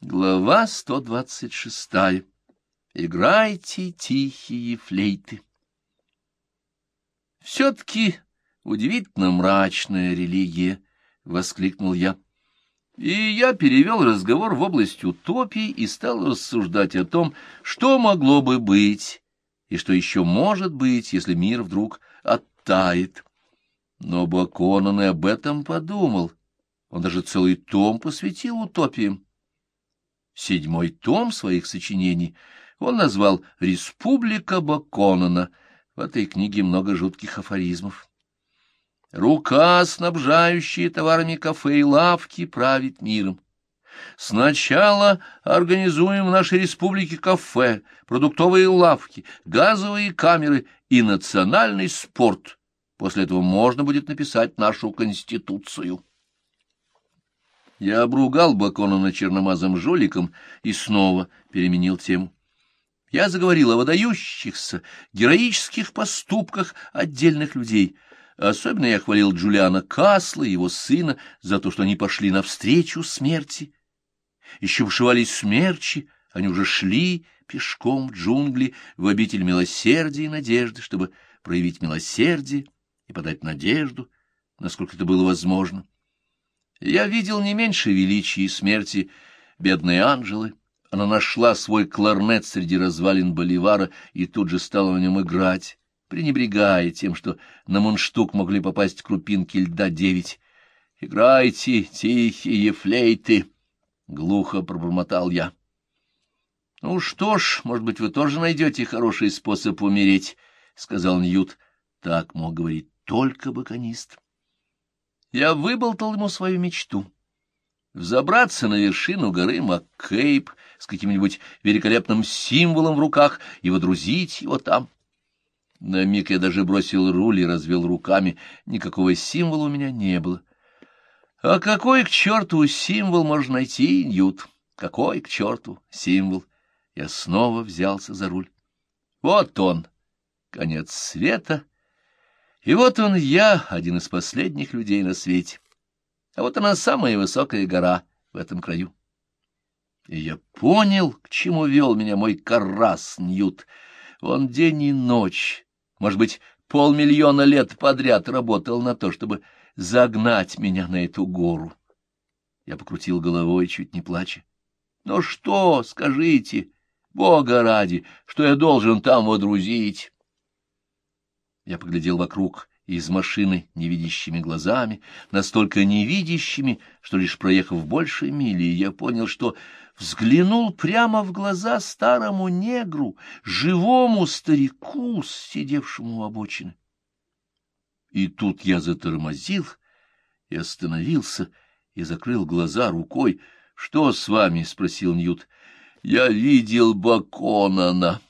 Глава 126. Играйте тихие флейты. Все-таки удивительно мрачная религия, — воскликнул я. И я перевел разговор в область утопии и стал рассуждать о том, что могло бы быть, и что еще может быть, если мир вдруг оттает. Но Баконан и об этом подумал. Он даже целый том посвятил утопиям. Седьмой том своих сочинений он назвал «Республика Баконана». В этой книге много жутких афоризмов. Рука, снабжающая товарами кафе и лавки, правит миром. Сначала организуем в нашей республике кафе, продуктовые лавки, газовые камеры и национальный спорт. После этого можно будет написать нашу конституцию. Я обругал Баконона черномазым жуликом и снова переменил тему. Я заговорил о выдающихся, героических поступках отдельных людей. Особенно я хвалил Джулиана Касла и его сына за то, что они пошли навстречу смерти. Еще вшивались смерчи, они уже шли пешком в джунгли в обитель милосердия и надежды, чтобы проявить милосердие и подать надежду, насколько это было возможно. Я видел не меньше величия и смерти бедной Анжелы, она нашла свой кларнет среди развалин Боливара и тут же стала на нем играть, пренебрегая тем, что на мундштук могли попасть крупинки льда девять. «Играйте, тихие флейты!» — глухо пробормотал я. «Ну что ж, может быть, вы тоже найдете хороший способ умереть», — сказал Ньют. Так мог говорить только баконист. Я выболтал ему свою мечту взобраться на вершину горы Маккейп с каким-нибудь великолепным символом в руках и водрузить его там. На миг я даже бросил руль и развел руками. Никакого символа у меня не было. А какой к черту символ можно найти, Ньют? Какой к черту символ? Я снова взялся за руль. Вот он, конец света. И вот он я, один из последних людей на свете. А вот она самая высокая гора в этом краю. И я понял, к чему вел меня мой карас Ньют. Он день и ночь, может быть, полмиллиона лет подряд работал на то, чтобы загнать меня на эту гору. Я покрутил головой, чуть не плача. «Ну что, скажите, Бога ради, что я должен там водрузить?» Я поглядел вокруг из машины невидящими глазами, настолько невидящими, что лишь проехав больше мили, я понял, что взглянул прямо в глаза старому негру, живому старику, сидевшему у обочины. И тут я затормозил и остановился, и закрыл глаза рукой. — Что с вами? — спросил Ньют. — Я видел Баконана.